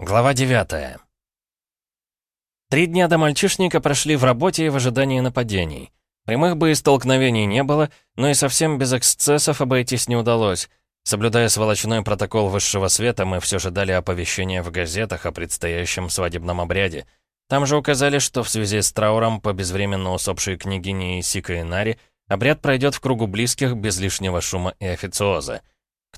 Глава 9 Три дня до мальчишника прошли в работе и в ожидании нападений. Прямых боестолкновений не было, но и совсем без эксцессов обойтись не удалось. Соблюдая сволочной протокол высшего света, мы все же дали оповещение в газетах о предстоящем свадебном обряде. Там же указали, что в связи с трауром по безвременно усопшей княгине Исика Инари обряд пройдет в кругу близких без лишнего шума и официоза.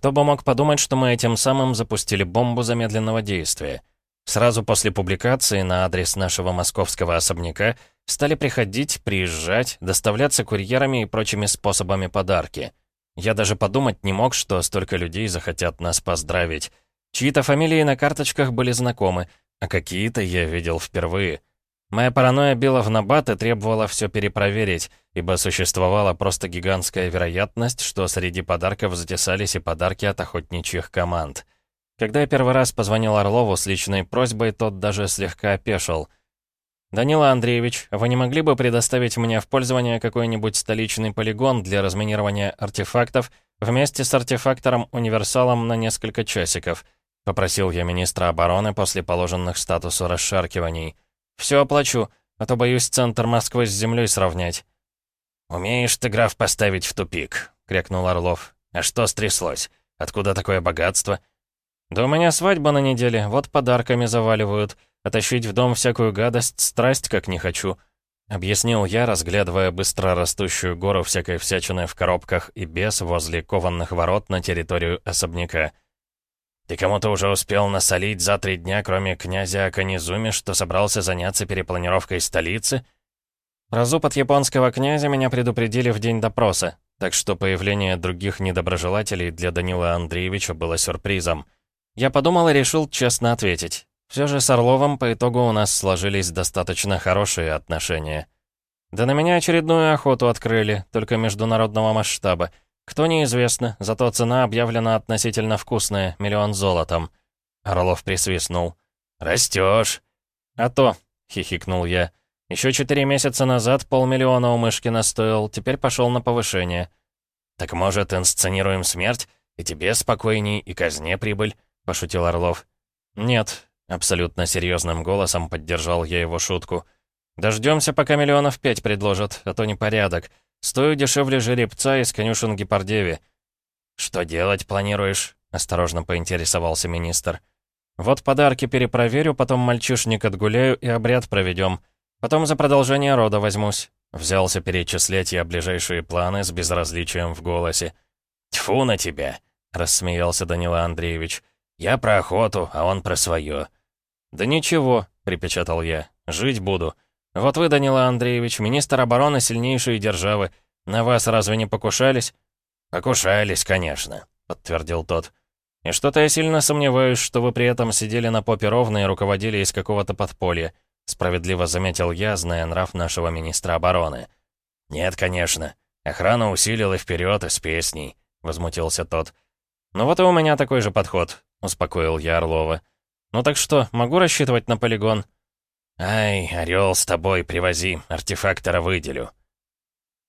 Кто бы мог подумать, что мы этим самым запустили бомбу замедленного действия. Сразу после публикации на адрес нашего московского особняка стали приходить, приезжать, доставляться курьерами и прочими способами подарки. Я даже подумать не мог, что столько людей захотят нас поздравить. Чьи-то фамилии на карточках были знакомы, а какие-то я видел впервые. Моя паранойя била в набат и требовала все перепроверить, ибо существовала просто гигантская вероятность, что среди подарков затесались и подарки от охотничьих команд. Когда я первый раз позвонил Орлову с личной просьбой, тот даже слегка опешил. «Данила Андреевич, вы не могли бы предоставить мне в пользование какой-нибудь столичный полигон для разминирования артефактов вместе с артефактором-универсалом на несколько часиков?» — попросил я министра обороны после положенных статусу расшаркиваний. «Все оплачу, а то боюсь центр Москвы с землей сравнять». «Умеешь ты, граф, поставить в тупик», — крикнул Орлов. «А что стряслось? Откуда такое богатство?» «Да у меня свадьба на неделе, вот подарками заваливают. А тащить в дом всякую гадость, страсть как не хочу», — объяснил я, разглядывая быстро растущую гору всякой всячины в коробках и без возле кованных ворот на территорию особняка. «Ты кому-то уже успел насолить за три дня, кроме князя Аканизуми, что собрался заняться перепланировкой столицы?» Про зуб от японского князя меня предупредили в день допроса, так что появление других недоброжелателей для Данила Андреевича было сюрпризом. Я подумал и решил честно ответить. Все же с Орловым по итогу у нас сложились достаточно хорошие отношения. Да на меня очередную охоту открыли, только международного масштаба. Кто неизвестно, зато цена объявлена относительно вкусная, миллион золотом. Орлов присвистнул. «Растёшь!» «А то», — хихикнул я. Еще четыре месяца назад полмиллиона у Мышкина стоил, теперь пошел на повышение». «Так, может, инсценируем смерть? И тебе спокойней, и казне прибыль?» — пошутил Орлов. «Нет», — абсолютно серьезным голосом поддержал я его шутку. «Дождемся, пока миллионов пять предложат, а то непорядок. Стою дешевле жеребца из конюшен Гепардеви». «Что делать планируешь?» — осторожно поинтересовался министр. «Вот подарки перепроверю, потом мальчишник отгуляю и обряд проведем. Потом за продолжение рода возьмусь». Взялся перечислять я ближайшие планы с безразличием в голосе. «Тьфу на тебя!» — рассмеялся Данила Андреевич. «Я про охоту, а он про свое». «Да ничего», — припечатал я. «Жить буду. «Вот вы, Данила Андреевич, министр обороны сильнейшей державы. На вас разве не покушались?» «Покушались, конечно», — подтвердил тот. «И что-то я сильно сомневаюсь, что вы при этом сидели на попе ровно и руководили из какого-то подполья», — справедливо заметил я, зная нрав нашего министра обороны. «Нет, конечно. Охрана усилила вперед и с песней», — возмутился тот. «Ну вот и у меня такой же подход», — успокоил я Орлова. «Ну так что, могу рассчитывать на полигон?» «Ай, орел с тобой, привози, артефактора выделю».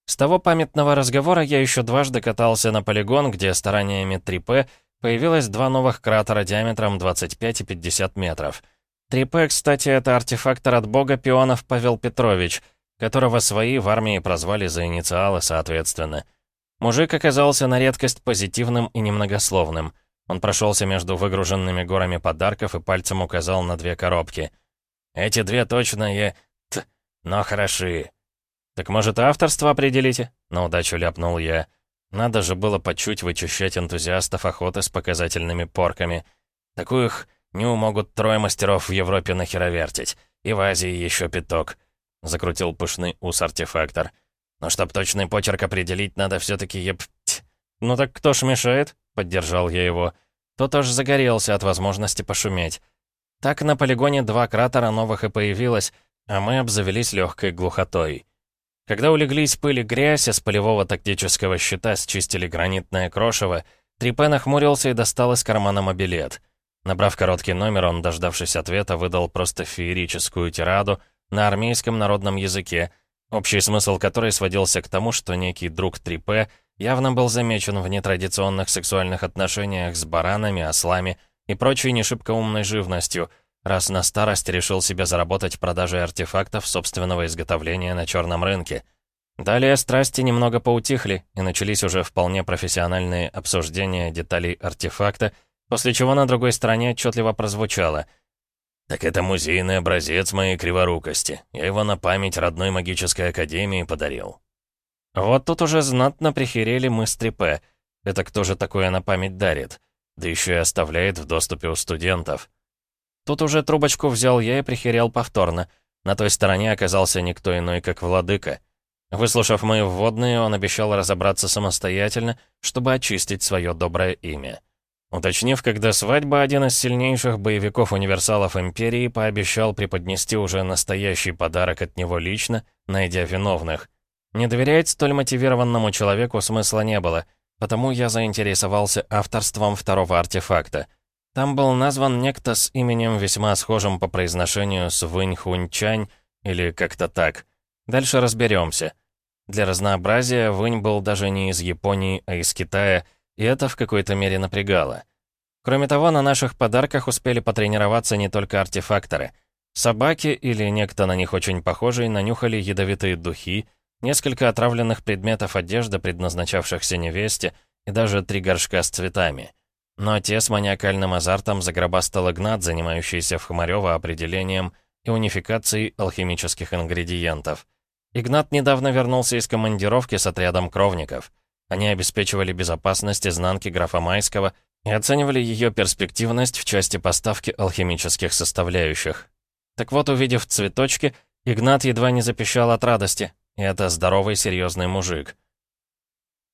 С того памятного разговора я еще дважды катался на полигон, где стараниями 3П появилось два новых кратера диаметром 25 и 50 метров. 3П, кстати, это артефактор от бога Пионов Павел Петрович, которого свои в армии прозвали за инициалы соответственно. Мужик оказался на редкость позитивным и немногословным. Он прошелся между выгруженными горами подарков и пальцем указал на две коробки — эти две точно я... Т, но хороши. Так может, авторство определите? На удачу ляпнул я. Надо же было по чуть вычищать энтузиастов охоты с показательными порками. Такую не могут трое мастеров в Европе нахеровертить. И в Азии еще пяток. Закрутил пышный ус-артефактор. Но чтоб точный почерк определить, надо все-таки еп... Ну так кто ж мешает? Поддержал я его. Тот аж загорелся от возможности пошуметь. Так на полигоне два кратера новых и появилось, а мы обзавелись легкой глухотой. Когда улеглись пыль и грязь, из полевого тактического щита счистили гранитное крошево, Трипе нахмурился и достал из кармана мобилет. Набрав короткий номер, он, дождавшись ответа, выдал просто феерическую тираду на армейском народном языке, общий смысл которой сводился к тому, что некий друг Трипе явно был замечен в нетрадиционных сексуальных отношениях с баранами, ослами и прочей не шибко умной живностью, раз на старость решил себе заработать продажей артефактов собственного изготовления на черном рынке. Далее страсти немного поутихли, и начались уже вполне профессиональные обсуждения деталей артефакта, после чего на другой стороне отчетливо прозвучало «Так это музейный образец моей криворукости. Я его на память родной магической академии подарил». Вот тут уже знатно прихерели мы с Трипе. Это кто же такое на память дарит? Да еще и оставляет в доступе у студентов. Тут уже трубочку взял я и прихерел повторно. На той стороне оказался никто иной, как владыка. Выслушав мои вводные, он обещал разобраться самостоятельно, чтобы очистить свое доброе имя. Уточнив, когда свадьба, один из сильнейших боевиков-универсалов Империи пообещал преподнести уже настоящий подарок от него лично, найдя виновных. Не доверять столь мотивированному человеку смысла не было, потому я заинтересовался авторством второго артефакта — там был назван некто с именем весьма схожим по произношению с Вынь Хунчань или как-то так. Дальше разберемся. Для разнообразия Вынь был даже не из Японии, а из Китая, и это в какой-то мере напрягало. Кроме того, на наших подарках успели потренироваться не только артефакторы. Собаки или некто на них очень похожий нанюхали ядовитые духи, несколько отравленных предметов одежды, предназначавшихся невесте, и даже три горшка с цветами. Но те с маниакальным азартом загробастал Игнат, занимающийся в Хмарёво определением и унификацией алхимических ингредиентов. Игнат недавно вернулся из командировки с отрядом кровников. Они обеспечивали безопасность изнанки графа Майского и оценивали ее перспективность в части поставки алхимических составляющих. Так вот, увидев цветочки, Игнат едва не запищал от радости. И это здоровый, серьезный мужик.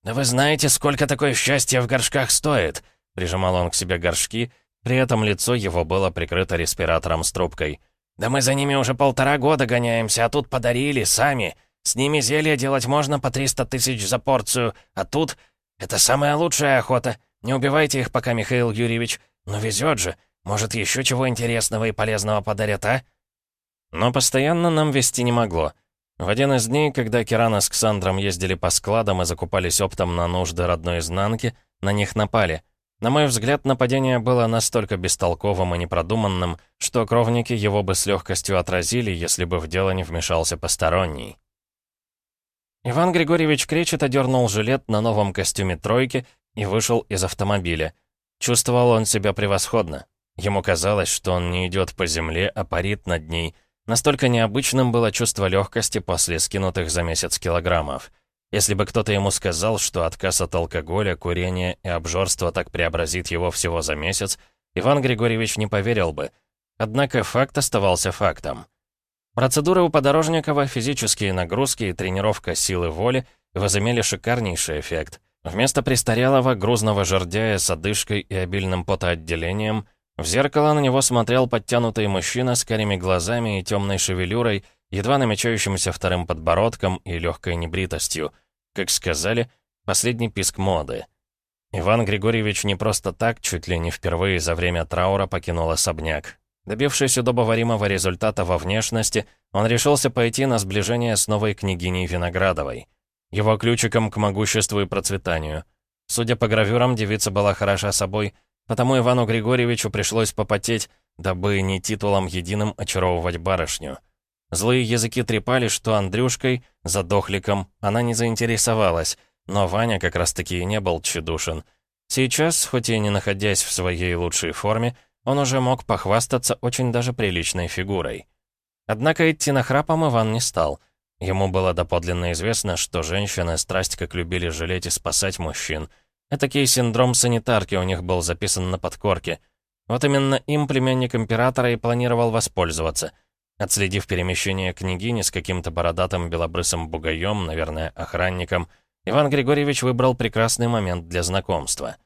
«Да вы знаете, сколько такое счастье в горшках стоит?» Прижимал он к себе горшки, при этом лицо его было прикрыто респиратором с трубкой. «Да мы за ними уже полтора года гоняемся, а тут подарили, сами. С ними зелье делать можно по 300 тысяч за порцию, а тут... Это самая лучшая охота. Не убивайте их пока, Михаил Юрьевич. Но везет же. Может, еще чего интересного и полезного подарят, а?» Но постоянно нам вести не могло. В один из дней, когда Кирана с Ксандром ездили по складам и закупались оптом на нужды родной изнанки, на них напали — на мой взгляд, нападение было настолько бестолковым и непродуманным, что кровники его бы с легкостью отразили, если бы в дело не вмешался посторонний. Иван Григорьевич Кречет одернул жилет на новом костюме тройки и вышел из автомобиля. Чувствовал он себя превосходно. Ему казалось, что он не идет по земле, а парит над ней. Настолько необычным было чувство легкости после скинутых за месяц килограммов. Если бы кто-то ему сказал, что отказ от алкоголя, курения и обжорства так преобразит его всего за месяц, Иван Григорьевич не поверил бы. Однако факт оставался фактом. Процедуры у Подорожникова, физические нагрузки и тренировка силы воли возымели шикарнейший эффект. Вместо престарелого грузного жердяя с одышкой и обильным потоотделением в зеркало на него смотрел подтянутый мужчина с карими глазами и темной шевелюрой, едва намечающимся вторым подбородком и легкой небритостью. Как сказали, последний писк моды. Иван Григорьевич не просто так, чуть ли не впервые за время траура покинул особняк. Добившись удобоваримого результата во внешности, он решился пойти на сближение с новой княгиней Виноградовой. Его ключиком к могуществу и процветанию. Судя по гравюрам, девица была хороша собой, потому Ивану Григорьевичу пришлось попотеть, дабы не титулом единым очаровывать барышню. Злые языки трепали, что Андрюшкой, задохликом, она не заинтересовалась, но Ваня как раз-таки и не был тщедушен. Сейчас, хоть и не находясь в своей лучшей форме, он уже мог похвастаться очень даже приличной фигурой. Однако идти на храпом Иван не стал. Ему было доподлинно известно, что женщины страсть как любили жалеть и спасать мужчин. Этакий синдром санитарки у них был записан на подкорке. Вот именно им племянник императора и планировал воспользоваться — Отследив перемещение княгини с каким-то бородатым белобрысым бугаем, наверное, охранником, Иван Григорьевич выбрал прекрасный момент для знакомства.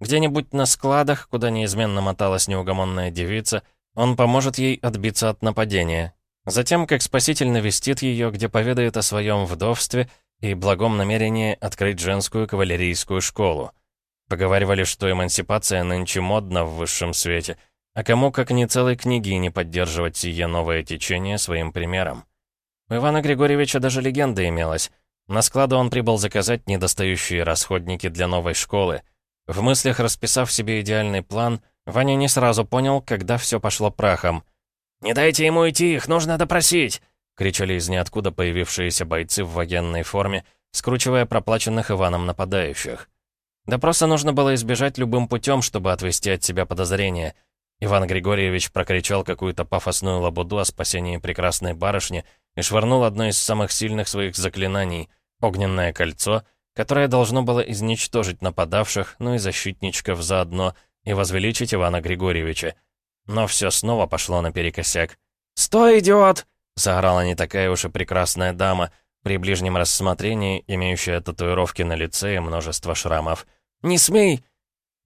Где-нибудь на складах, куда неизменно моталась неугомонная девица, он поможет ей отбиться от нападения. Затем, как спаситель навестит ее, где поведает о своем вдовстве и благом намерении открыть женскую кавалерийскую школу. Поговаривали, что эмансипация нынче модна в высшем свете — а кому, как не целой княгине, поддерживать сие новое течение своим примером? У Ивана Григорьевича даже легенда имелась. На склады он прибыл заказать недостающие расходники для новой школы. В мыслях расписав себе идеальный план, Ваня не сразу понял, когда все пошло прахом. «Не дайте ему уйти, их нужно допросить!» — кричали из ниоткуда появившиеся бойцы в военной форме, скручивая проплаченных Иваном нападающих. Допроса нужно было избежать любым путем, чтобы отвести от себя подозрения. Иван Григорьевич прокричал какую-то пафосную лабуду о спасении прекрасной барышни и швырнул одно из самых сильных своих заклинаний — огненное кольцо, которое должно было изничтожить нападавших, ну и защитничков заодно, и возвеличить Ивана Григорьевича. Но все снова пошло наперекосяк. «Стой, идиот!» — заорала не такая уж и прекрасная дама, при ближнем рассмотрении имеющая татуировки на лице и множество шрамов. «Не смей!»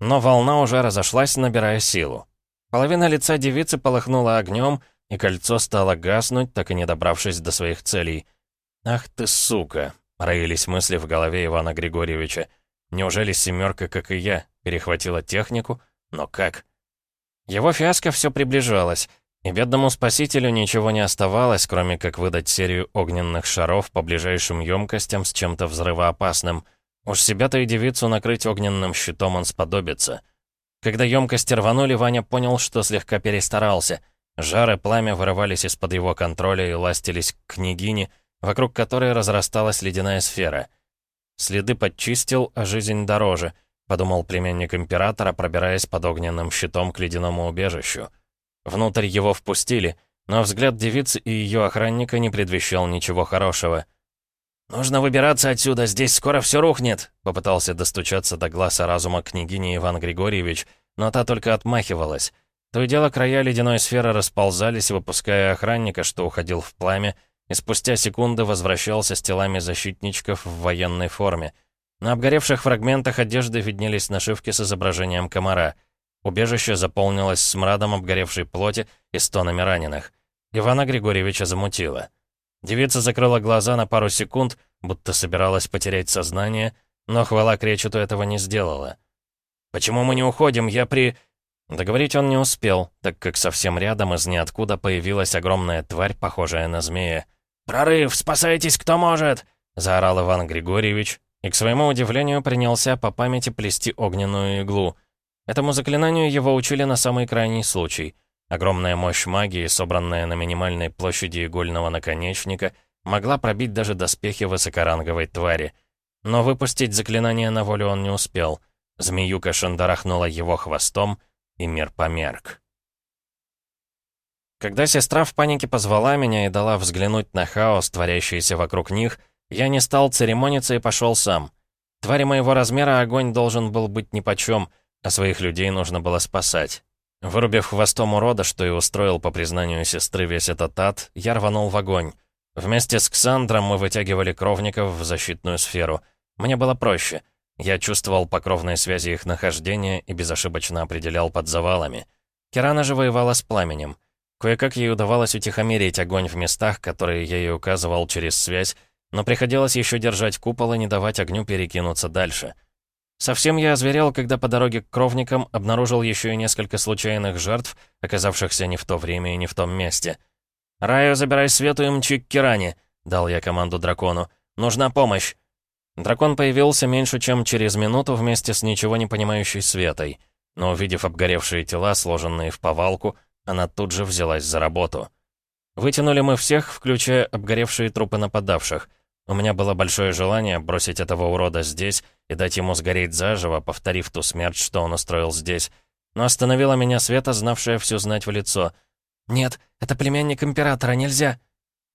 Но волна уже разошлась, набирая силу. Половина лица девицы полыхнула огнем, и кольцо стало гаснуть, так и не добравшись до своих целей. «Ах ты сука!» — роились мысли в голове Ивана Григорьевича. «Неужели семерка, как и я, перехватила технику? Но как?» Его фиаско все приближалось, и бедному спасителю ничего не оставалось, кроме как выдать серию огненных шаров по ближайшим емкостям с чем-то взрывоопасным. Уж себя-то и девицу накрыть огненным щитом он сподобится. Когда емкости рванули, Ваня понял, что слегка перестарался. Жары пламя вырывались из-под его контроля и ластились к княгине, вокруг которой разрасталась ледяная сфера. Следы подчистил, а жизнь дороже, подумал племянник императора, пробираясь под огненным щитом к ледяному убежищу. Внутрь его впустили, но взгляд девицы и ее охранника не предвещал ничего хорошего. «Нужно выбираться отсюда, здесь скоро все рухнет», — попытался достучаться до глаза разума княгини Иван Григорьевич, но та только отмахивалась. То и дело края ледяной сферы расползались, выпуская охранника, что уходил в пламя, и спустя секунды возвращался с телами защитничков в военной форме. На обгоревших фрагментах одежды виднелись нашивки с изображением комара — Убежище заполнилось смрадом обгоревшей плоти и стонами раненых. Ивана Григорьевича замутило. Девица закрыла глаза на пару секунд, будто собиралась потерять сознание, но хвала кречету этого не сделала. «Почему мы не уходим? Я при...» Договорить он не успел, так как совсем рядом из ниоткуда появилась огромная тварь, похожая на змея. «Прорыв! Спасайтесь, кто может!» — заорал Иван Григорьевич, и, к своему удивлению, принялся по памяти плести огненную иглу — Этому заклинанию его учили на самый крайний случай. Огромная мощь магии, собранная на минимальной площади игольного наконечника, могла пробить даже доспехи высокоранговой твари. Но выпустить заклинание на волю он не успел. Змеюка шандарахнула его хвостом, и мир померк. Когда сестра в панике позвала меня и дала взглянуть на хаос, творящийся вокруг них, я не стал церемониться и пошел сам. Твари моего размера огонь должен был быть нипочем — а своих людей нужно было спасать. Вырубив хвостом урода, что и устроил по признанию сестры весь этот ад, я рванул в огонь. Вместе с Ксандром мы вытягивали кровников в защитную сферу. Мне было проще. Я чувствовал по кровной связи их нахождения и безошибочно определял под завалами. Кирана же воевала с пламенем. Кое-как ей удавалось утихомирить огонь в местах, которые я ей указывал через связь, но приходилось еще держать купол и не давать огню перекинуться дальше — Совсем я озверел, когда по дороге к кровникам обнаружил еще и несколько случайных жертв, оказавшихся не в то время и не в том месте. «Раю, забирай Свету и мчи к Киране», — дал я команду дракону. «Нужна помощь». Дракон появился меньше, чем через минуту вместе с ничего не понимающей Светой. Но увидев обгоревшие тела, сложенные в повалку, она тут же взялась за работу. Вытянули мы всех, включая обгоревшие трупы нападавших — у меня было большое желание бросить этого урода здесь и дать ему сгореть заживо, повторив ту смерть, что он устроил здесь. Но остановила меня Света, знавшая все знать в лицо. «Нет, это племянник императора, нельзя!»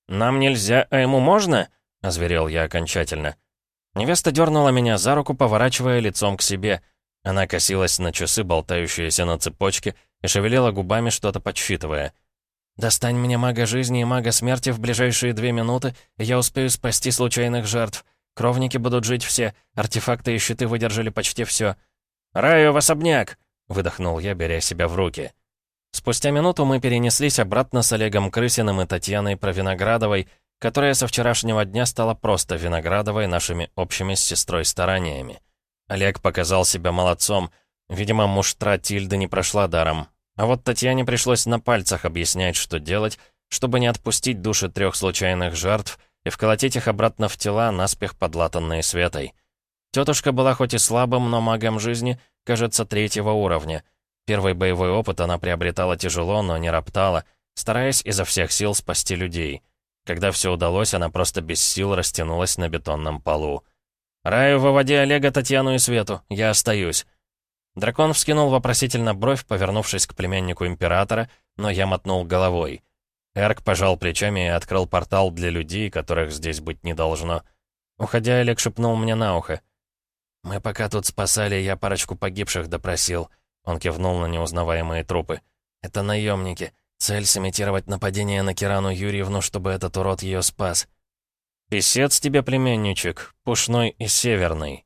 «Нам нельзя, а ему можно?» — озверел я окончательно. Невеста дернула меня за руку, поворачивая лицом к себе. Она косилась на часы, болтающиеся на цепочке, и шевелила губами, что-то подсчитывая. «Достань мне мага жизни и мага смерти в ближайшие две минуты, и я успею спасти случайных жертв. Кровники будут жить все, артефакты и щиты выдержали почти все. «Раю в особняк!» — выдохнул я, беря себя в руки. Спустя минуту мы перенеслись обратно с Олегом Крысиным и Татьяной Провиноградовой, которая со вчерашнего дня стала просто Виноградовой нашими общими с сестрой стараниями. Олег показал себя молодцом. Видимо, муштра Тильды не прошла даром. А вот Татьяне пришлось на пальцах объяснять, что делать, чтобы не отпустить души трех случайных жертв и вколотить их обратно в тела, наспех подлатанные светой. Тетушка была хоть и слабым, но магом жизни, кажется, третьего уровня. Первый боевой опыт она приобретала тяжело, но не роптала, стараясь изо всех сил спасти людей. Когда все удалось, она просто без сил растянулась на бетонном полу. «Раю, выводи Олега, Татьяну и Свету. Я остаюсь». Дракон вскинул вопросительно бровь, повернувшись к племяннику Императора, но я мотнул головой. Эрк пожал плечами и открыл портал для людей, которых здесь быть не должно. Уходя, Олег шепнул мне на ухо. «Мы пока тут спасали, я парочку погибших допросил». Он кивнул на неузнаваемые трупы. «Это наемники. Цель — сымитировать нападение на Кирану Юрьевну, чтобы этот урод ее спас». «Песец тебе, племянничек, пушной и северный».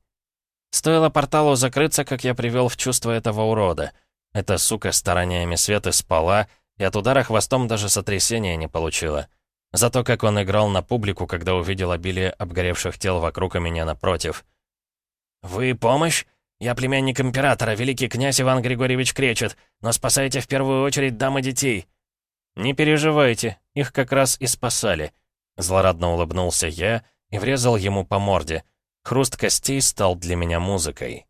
Стоило порталу закрыться, как я привел в чувство этого урода. Эта сука стараниями Светы спала, и от удара хвостом даже сотрясения не получила. Зато как он играл на публику, когда увидел обилие обгоревших тел вокруг и меня напротив. «Вы помощь? Я племянник императора, великий князь Иван Григорьевич Кречет, но спасайте в первую очередь дам и детей». «Не переживайте, их как раз и спасали». Злорадно улыбнулся я и врезал ему по морде. Хруст костей стал для меня музыкой.